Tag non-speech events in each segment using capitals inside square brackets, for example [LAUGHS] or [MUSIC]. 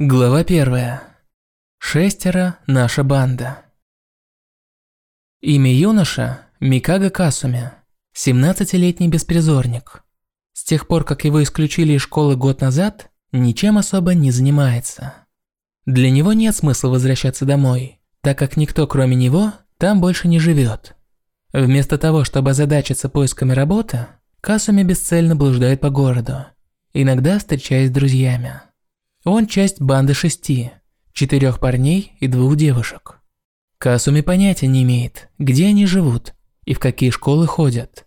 Глава первая. Шестеро – наша банда. Имя юноша – Микага Касуми, 17-летний беспризорник. С тех пор, как его исключили из школы год назад, ничем особо не занимается. Для него нет смысла возвращаться домой, так как никто кроме него там больше не живет. Вместо того, чтобы озадачиться поисками работы, Касуми бесцельно блуждает по городу, иногда встречаясь с друзьями. Он часть банды шести, четырех парней и двух девушек. Касуми понятия не имеет, где они живут и в какие школы ходят.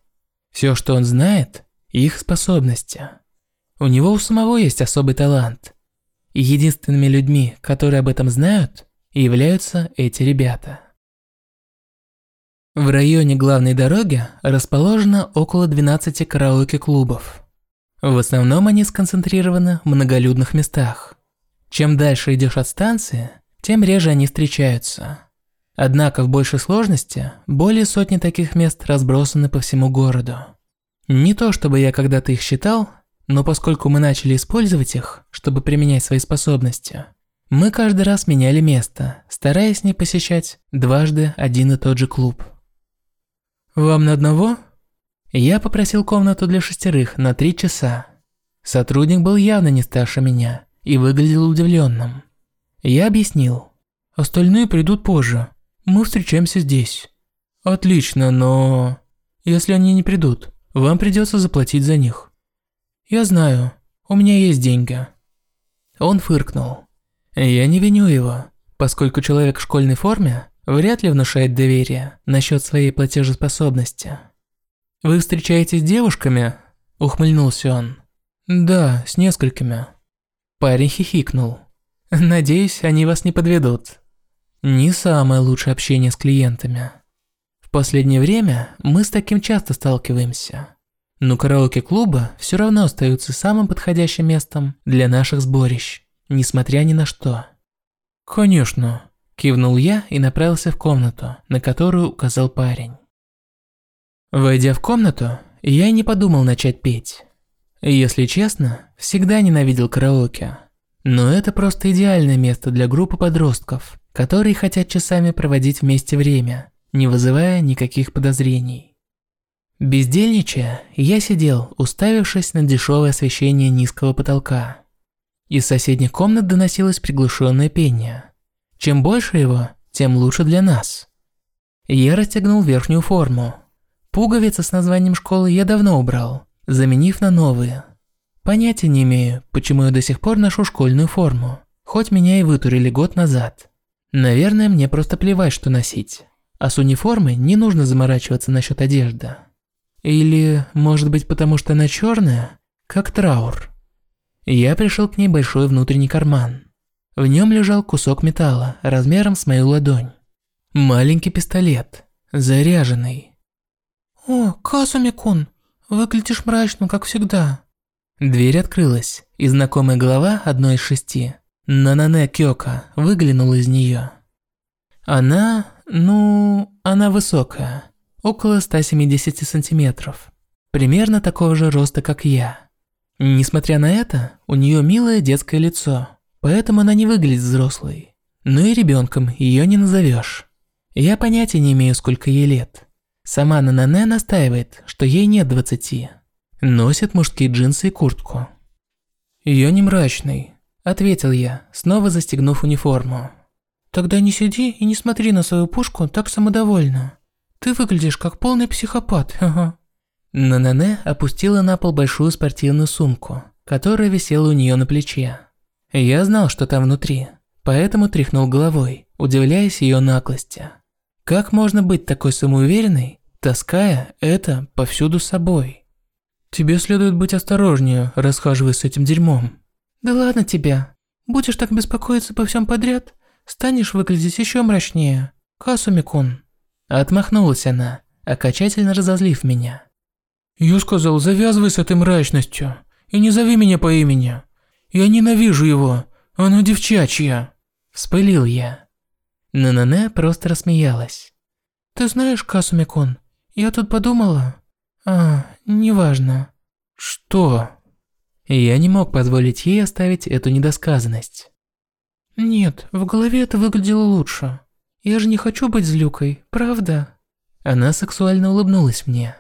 Все, что он знает – их способности. У него у самого есть особый талант. И единственными людьми, которые об этом знают, являются эти ребята. В районе главной дороги расположено около 12 караоке-клубов. В основном они сконцентрированы в многолюдных местах. Чем дальше идешь от станции, тем реже они встречаются. Однако в большей сложности более сотни таких мест разбросаны по всему городу. Не то чтобы я когда-то их считал, но поскольку мы начали использовать их, чтобы применять свои способности, мы каждый раз меняли место, стараясь не посещать дважды один и тот же клуб. «Вам на одного?» Я попросил комнату для шестерых на три часа. Сотрудник был явно не старше меня и выглядел удивленным. Я объяснил. Остальные придут позже. Мы встречаемся здесь. Отлично, но... Если они не придут, вам придется заплатить за них. Я знаю, у меня есть деньги. Он фыркнул. Я не виню его, поскольку человек в школьной форме вряд ли внушает доверие насчет своей платежеспособности. «Вы встречаетесь с девушками?» – ухмыльнулся он. «Да, с несколькими». Парень хихикнул. «Надеюсь, они вас не подведут». Не самое лучшее общение с клиентами. В последнее время мы с таким часто сталкиваемся. Но караоке-клубы все равно остаются самым подходящим местом для наших сборищ, несмотря ни на что. «Конечно», – кивнул я и направился в комнату, на которую указал парень. Войдя в комнату, я не подумал начать петь. Если честно, всегда ненавидел караоке. Но это просто идеальное место для группы подростков, которые хотят часами проводить вместе время, не вызывая никаких подозрений. Бездельничая, я сидел, уставившись на дешевое освещение низкого потолка. Из соседних комнат доносилось приглушенное пение. Чем больше его, тем лучше для нас. Я расстегнул верхнюю форму, Пуговицы с названием школы я давно убрал, заменив на новые. Понятия не имею, почему я до сих пор ношу школьную форму, хоть меня и вытурили год назад. Наверное, мне просто плевать, что носить. А с униформой не нужно заморачиваться насчет одежды. Или, может быть, потому что она черная, как траур. Я пришел к ней большой внутренний карман. В нем лежал кусок металла размером с мою ладонь. Маленький пистолет, заряженный. «О, Касуми-кун, выглядишь мрачным, как всегда». Дверь открылась, и знакомая голова одной из шести, Нанане Кёка, выглянула из нее. Она, ну, она высокая, около 170 сантиметров, примерно такого же роста, как я. Несмотря на это, у нее милое детское лицо, поэтому она не выглядит взрослой. Но и ребенком ее не назовешь. Я понятия не имею, сколько ей лет. Сама Нанане настаивает, что ей нет двадцати. Носит мужские джинсы и куртку. «Я не мрачный», – ответил я, снова застегнув униформу. «Тогда не сиди и не смотри на свою пушку так самодовольно. Ты выглядишь как полный психопат, [LAUGHS] ага». Нанане опустила на пол большую спортивную сумку, которая висела у нее на плече. Я знал, что там внутри, поэтому тряхнул головой, удивляясь ее наглости. Как можно быть такой самоуверенной, таская это повсюду с собой? Тебе следует быть осторожнее, расхаживая с этим дерьмом. Да ладно тебя. Будешь так беспокоиться по всем подряд, станешь выглядеть еще мрачнее. Касумикун. Отмахнулась она, окончательно разозлив меня. Я сказал, завязывай с этой мрачностью и не зови меня по имени. Я ненавижу его, оно девчачье. Вспылил я. Нанане просто рассмеялась. «Ты знаешь, Касумикун, я тут подумала...» «А, неважно». «Что?» Я не мог позволить ей оставить эту недосказанность. Нет, в голове это выглядело лучше. Я же не хочу быть злюкой, правда? Она сексуально улыбнулась мне.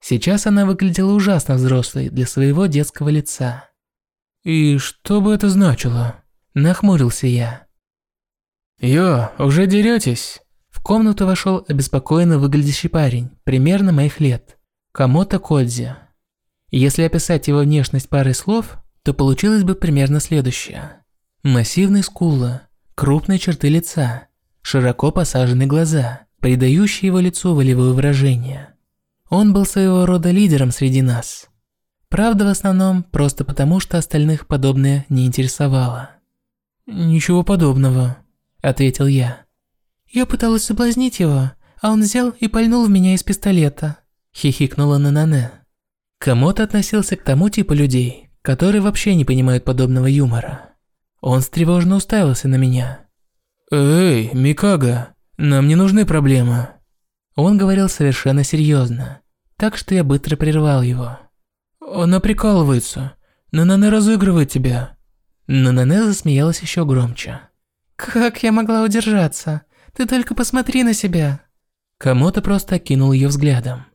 Сейчас она выглядела ужасно взрослой для своего детского лица. «И что бы это значило?» – нахмурился я. «Йо, уже деретесь?» Комнату вошел обеспокоенно выглядящий парень, примерно моих лет. Камото Кодзи. Если описать его внешность парой слов, то получилось бы примерно следующее. Массивные скулы, крупные черты лица, широко посаженные глаза, придающие его лицу волевое выражение. Он был своего рода лидером среди нас. Правда, в основном просто потому, что остальных подобное не интересовало. «Ничего подобного», – ответил я. «Я пыталась соблазнить его, а он взял и пальнул в меня из пистолета», – хихикнула Нанане. Комод относился к тому типу людей, которые вообще не понимают подобного юмора. Он встревоженно уставился на меня. «Эй, Микага, нам не нужны проблемы». Он говорил совершенно серьезно, так что я быстро прервал его. «Она прикалывается. Нанане разыгрывает тебя». Нанане засмеялась еще громче. «Как я могла удержаться? Ты только посмотри на себя». Камото просто окинул ее взглядом.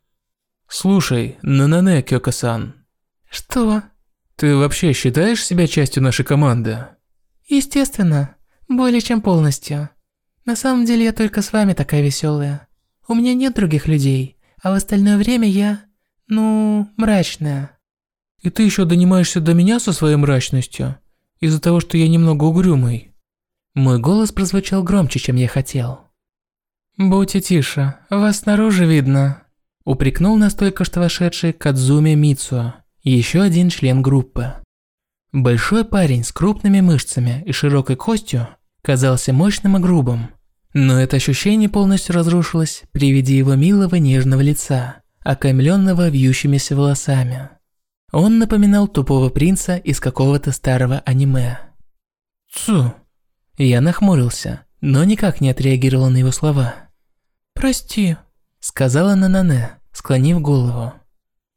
«Слушай, Нанане Кёка-сан». «Что?» «Ты вообще считаешь себя частью нашей команды?» Естественно, более чем полностью. На самом деле я только с вами такая веселая. У меня нет других людей, а в остальное время я, ну, мрачная. И ты еще донимаешься до меня со своей мрачностью? Из-за того, что я немного угрюмый? Мой голос прозвучал громче, чем я хотел. «Будьте тише, вас снаружи видно», – упрекнул настолько что вошедший Кадзуми Мицуо, еще один член группы. Большой парень с крупными мышцами и широкой костью казался мощным и грубым. Но это ощущение полностью разрушилось при виде его милого нежного лица, окаймленного вьющимися волосами. Он напоминал тупого принца из какого-то старого аниме. «Цу!» Я нахмурился, но никак не отреагировал на его слова. «Прости», – сказала Нанане, склонив голову.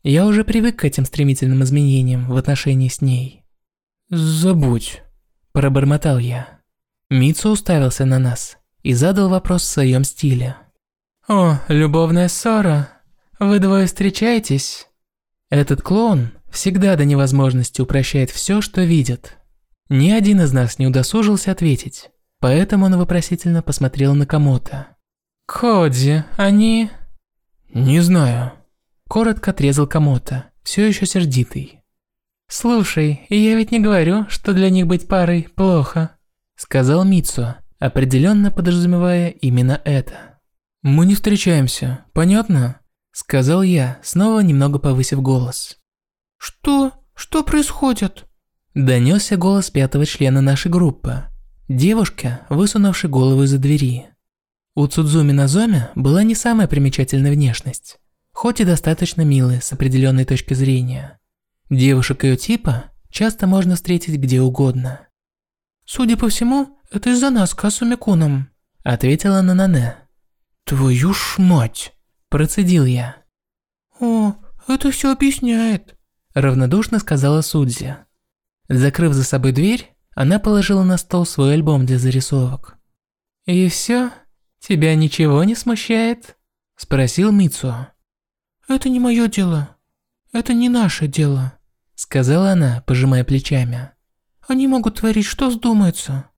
Я уже привык к этим стремительным изменениям в отношении с ней. «Забудь», – пробормотал я. Митсу уставился на нас и задал вопрос в своем стиле. «О, любовная ссора, вы двое встречаетесь?» Этот клоун всегда до невозможности упрощает все, что видит. Ни один из нас не удосужился ответить, поэтому он вопросительно посмотрел на кому-то. «Коди, они...» «Не знаю». Коротко отрезал кому-то, все еще сердитый. «Слушай, я ведь не говорю, что для них быть парой плохо», – сказал Митсу, определенно подразумевая именно это. «Мы не встречаемся, понятно?» – сказал я, снова немного повысив голос. «Что? Что происходит?» Донесся голос пятого члена нашей группы. Девушка, высунувшая голову из-за двери. У Цудзуми Назоми была не самая примечательная внешность, хоть и достаточно милая с определенной точки зрения. Девушек ее типа часто можно встретить где угодно. «Судя по всему, это из-за нас, Касумикуном», – ответила Нанане. «Твою ж мать!» – процедил я. «О, это все объясняет», – равнодушно сказала Судзи. Закрыв за собой дверь, она положила на стол свой альбом для зарисовок. «И все? Тебя ничего не смущает?» – спросил Мицу. «Это не мое дело. Это не наше дело», сказала она, пожимая плечами. Они могут творить, что вздумается.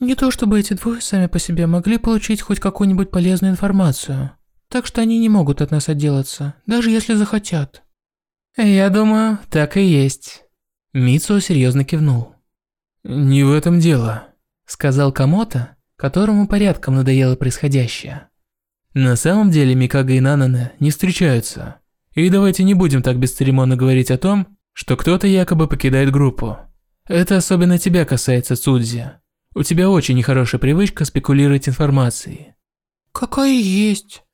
Не то чтобы эти двое сами по себе могли получить хоть какую-нибудь полезную информацию. Так что они не могут от нас отделаться, даже если захотят. Я думаю, так и есть. Мицу серьезно кивнул. Не в этом дело, сказал Камото, которому порядком надоело происходящее. На самом деле Микага и Нанана не встречаются. И давайте не будем так бесцеремонно говорить о том, что кто-то якобы покидает группу. Это особенно тебя касается, Судзи. У тебя очень нехорошая привычка спекулировать информацией. Какая есть?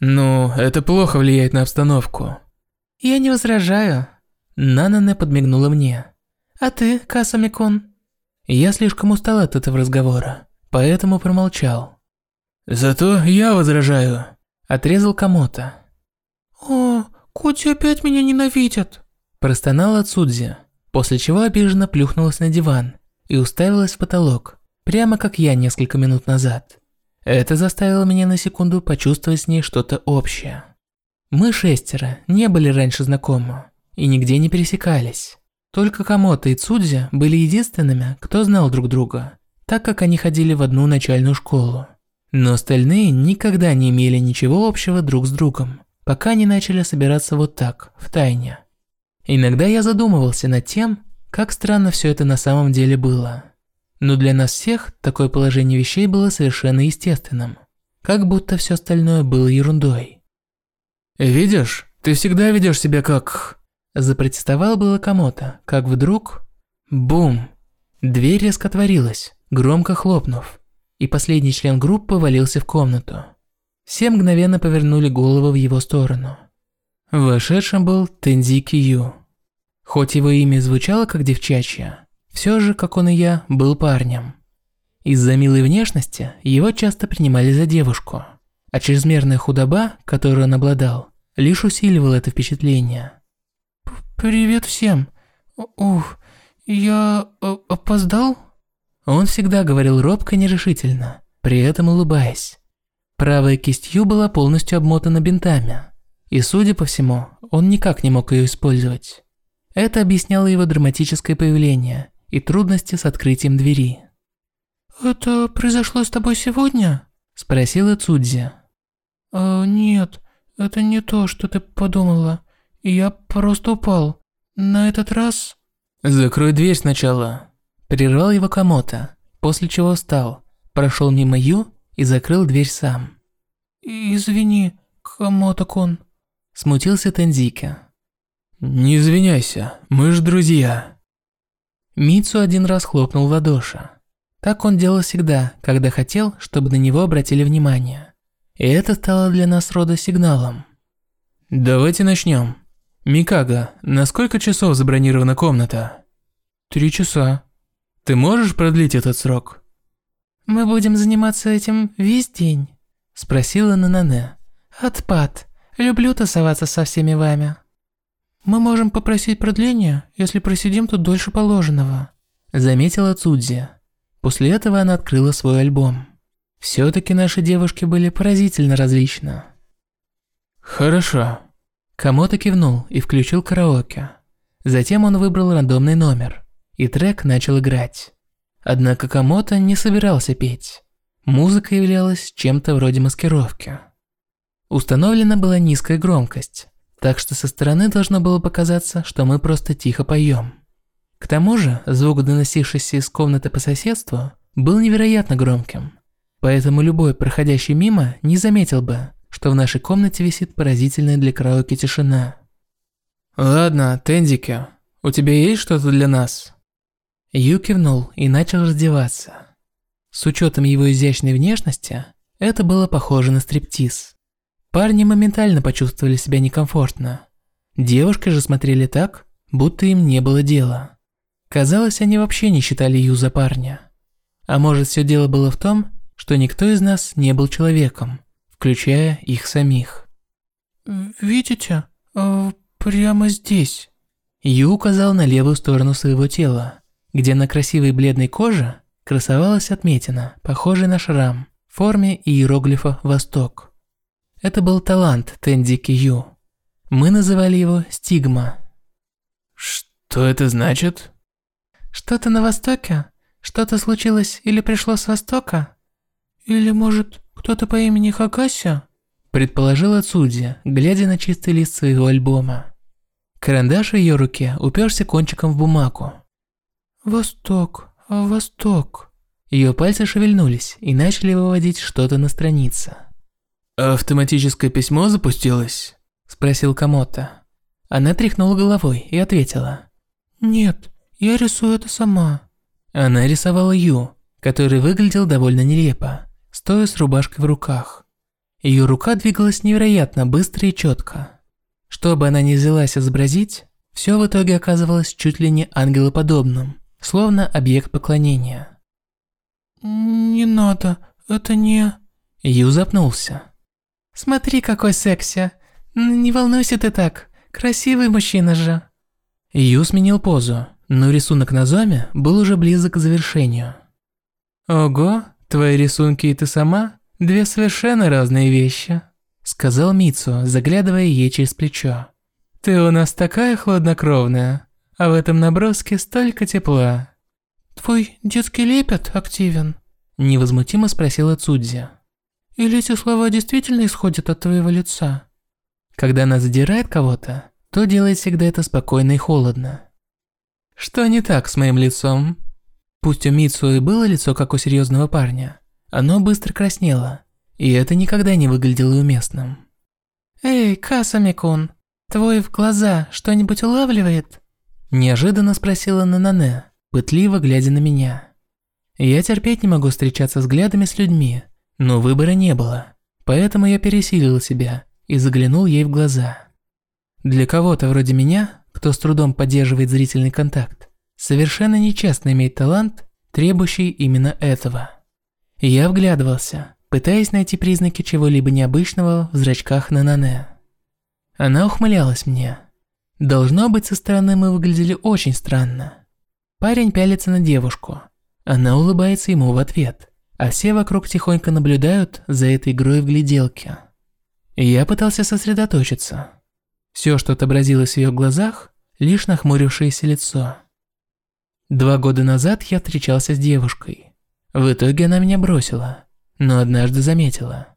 Ну, это плохо влияет на обстановку. Я не возражаю. Нанане подмигнула мне. А ты, Касамикон? Я слишком устал от этого разговора, поэтому промолчал. Зато я возражаю. Отрезал Камото. О, Кути опять меня ненавидят. Простонала Цудзи, после чего обиженно плюхнулась на диван и уставилась в потолок, прямо как я несколько минут назад. Это заставило меня на секунду почувствовать с ней что-то общее. Мы шестеро не были раньше знакомы и нигде не пересекались. Только Камото и Цудзи были единственными, кто знал друг друга, так как они ходили в одну начальную школу. Но остальные никогда не имели ничего общего друг с другом, пока не начали собираться вот так, в тайне. Иногда я задумывался над тем, как странно все это на самом деле было. Но для нас всех такое положение вещей было совершенно естественным, как будто все остальное было ерундой. «Видишь, ты всегда ведешь себя как...» Запротестовал было кому-то, как вдруг... Бум! Дверь резко отворилась, громко хлопнув, и последний член группы валился в комнату. Все мгновенно повернули голову в его сторону. Вошедшим был Тензи Кью. Хоть его имя звучало как девчачье, все же, как он и я, был парнем. Из-за милой внешности его часто принимали за девушку, а чрезмерная худоба, которую он обладал, лишь усиливала это впечатление. «Привет всем. Ух, я э, опоздал?» Он всегда говорил робко нерешительно, при этом улыбаясь. Правая кисть Ю была полностью обмотана бинтами, и, судя по всему, он никак не мог ее использовать. Это объясняло его драматическое появление и трудности с открытием двери. «Это произошло с тобой сегодня?» – спросила Цудзи. «Э, «Нет, это не то, что ты подумала. Я просто упал. На этот раз...» «Закрой дверь сначала», – прервал его Камото, после чего встал, прошел мимо Ю и закрыл дверь сам. «Извини, Камото-кун», – смутился Тензики. «Не извиняйся, мы же друзья». Мицу один раз хлопнул в ладоши. Так он делал всегда, когда хотел, чтобы на него обратили внимание. И это стало для нас рода сигналом. «Давайте начнем. Микага, на сколько часов забронирована комната?» «Три часа». «Ты можешь продлить этот срок?» «Мы будем заниматься этим весь день?» – спросила Нанане. «Отпад. Люблю тусоваться со всеми вами». «Мы можем попросить продления, если просидим тут дольше положенного», – заметила Цудзи. После этого она открыла свой альбом. Все-таки наши девушки были поразительно различны. «Хорошо». Камото кивнул и включил караоке. Затем он выбрал рандомный номер, и трек начал играть. Однако Камото не собирался петь. Музыка являлась чем-то вроде маскировки. Установлена была низкая громкость, так что со стороны должно было показаться, что мы просто тихо поем. К тому же, звук, доносившийся из комнаты по соседству, был невероятно громким. Поэтому любой, проходящий мимо, не заметил бы, что в нашей комнате висит поразительная для караоке тишина. «Ладно, Тендики, у тебя есть что-то для нас?» Ю кивнул и начал раздеваться. С учетом его изящной внешности, это было похоже на стриптиз. Парни моментально почувствовали себя некомфортно. Девушки же смотрели так, будто им не было дела. Казалось, они вообще не считали Ю за парня. А может, все дело было в том, что никто из нас не был человеком, включая их самих. «Видите? Э, прямо здесь». Ю указал на левую сторону своего тела, где на красивой бледной коже красовалась отметина, похожая на шрам, в форме иероглифа «Восток». Это был талант Тенди Кью. Мы называли его Стигма. Что это значит? Что-то на востоке? Что-то случилось или пришло с востока? Или, может, кто-то по имени Хакася? Предположила Цуди, глядя на чистый лист своего альбома. Карандаш в ее руке уперся кончиком в бумагу. «Восток, восток». Ее пальцы шевельнулись и начали выводить что-то на странице. «Автоматическое письмо запустилось?» – спросил Камото. Она тряхнула головой и ответила. «Нет, я рисую это сама». Она рисовала Ю, который выглядел довольно нелепо, стоя с рубашкой в руках. Ее рука двигалась невероятно быстро и четко. Что бы она ни взялась изобразить, все в итоге оказывалось чуть ли не ангелоподобным, словно объект поклонения. «Не надо, это не...» Ю запнулся. Смотри, какой секси. Не волнуйся ты так. Красивый мужчина же. Ю сменил позу, но рисунок на зоме был уже близок к завершению. Ого, твои рисунки и ты сама – две совершенно разные вещи, сказал Мицу, заглядывая ей через плечо. Ты у нас такая хладнокровная, а в этом наброске столько тепла. Твой детский лепет активен? Невозмутимо спросила Цудзи. Или эти слова действительно исходят от твоего лица? Когда она задирает кого-то, то делает всегда это спокойно и холодно. Что не так с моим лицом? Пусть у Митсу и было лицо, как у серьезного парня, оно быстро краснело, и это никогда не выглядело уместным. «Эй, Касамикун, твой в глаза что-нибудь улавливает?» Неожиданно спросила Нанане, пытливо глядя на меня. Я терпеть не могу встречаться взглядами с людьми, но выбора не было, поэтому я пересилил себя и заглянул ей в глаза. Для кого-то вроде меня, кто с трудом поддерживает зрительный контакт, совершенно нечестно иметь талант, требующий именно этого. Я вглядывался, пытаясь найти признаки чего-либо необычного в зрачках Нанане. Она ухмылялась мне. Должно быть, со стороны мы выглядели очень странно. Парень пялится на девушку. Она улыбается ему в ответ, а все вокруг тихонько наблюдают за этой игрой в гляделки. Я пытался сосредоточиться. Все, что отобразилось в ее глазах, лишь нахмурившееся лицо. Два года назад я встречался с девушкой. В итоге она меня бросила, но однажды заметила.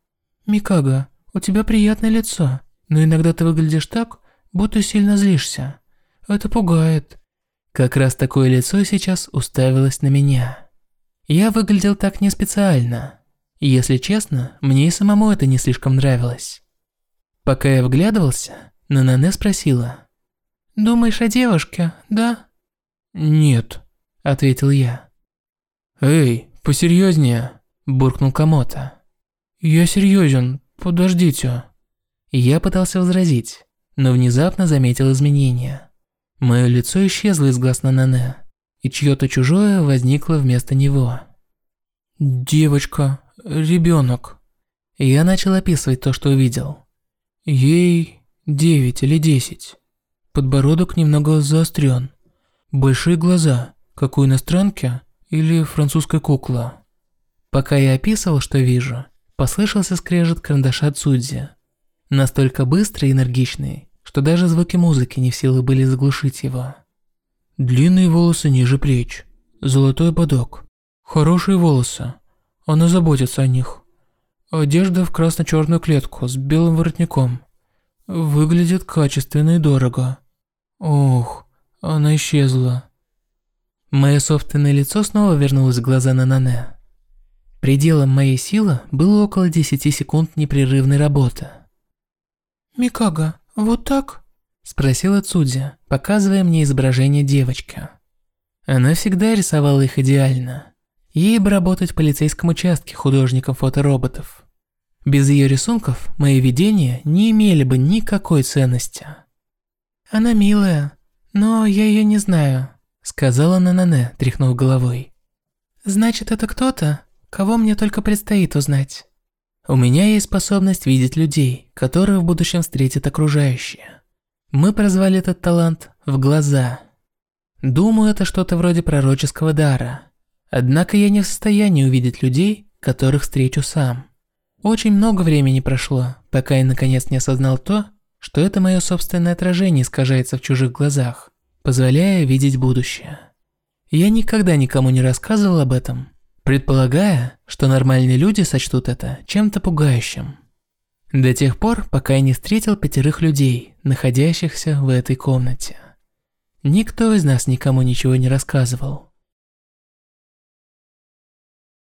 «Микага, у тебя приятное лицо, но иногда ты выглядишь так, будто сильно злишься. Это пугает. Как раз такое лицо сейчас уставилось на меня. Я выглядел так не специально. Если честно, мне и самому это не слишком нравилось. Пока я вглядывался, Нанане спросила. «Думаешь о девушке, да?» «Нет», – ответил я. «Эй, посерьезнее», – буркнул Камота. «Я серьезен, подождите». Я пытался возразить, но внезапно заметил изменения. Мое лицо исчезло из глаз Нанане, и чьё-то чужое возникло вместо него. «Девочка, ребёнок». Я начал описывать то, что увидел. Ей девять или десять. Подбородок немного заострён. Большие глаза, как у иностранки или французской куклы. Пока я описывал, что вижу, послышался скрежет карандаша Цудзи. Настолько быстрый и энергичный, что даже звуки музыки не в силах были заглушить его. Длинные волосы ниже плеч, золотой ободок, хорошие волосы, она заботится о них. Одежда в красно-черную клетку с белым воротником. Выглядит качественно и дорого. Ох, она исчезла. Мое собственное лицо снова вернулось в глаза на Нане. Пределом моей силы было около 10 секунд непрерывной работы. «Микага, вот так?» – спросила Цудзи, показывая мне изображение девочки. Она всегда рисовала их идеально. Ей бы работать в полицейском участке художником фотороботов. Без ее рисунков мои видения не имели бы никакой ценности. «Она милая, но я ее не знаю», – сказала Нанане, тряхнув головой. «Значит, это кто-то, кого мне только предстоит узнать». У меня есть способность видеть людей, которые в будущем встретят окружающие. Мы прозвали этот талант «в глаза». Думаю, это что-то вроде пророческого дара. Однако я не в состоянии увидеть людей, которых встречу сам. Очень много времени прошло, пока я наконец не осознал то, что это мое собственное отражение искажается в чужих глазах, позволяя видеть будущее. Я никогда никому не рассказывал об этом, предполагая, что нормальные люди сочтут это чем-то пугающим. До тех пор, пока я не встретил пятерых людей, находящихся в этой комнате. Никто из нас никому ничего не рассказывал.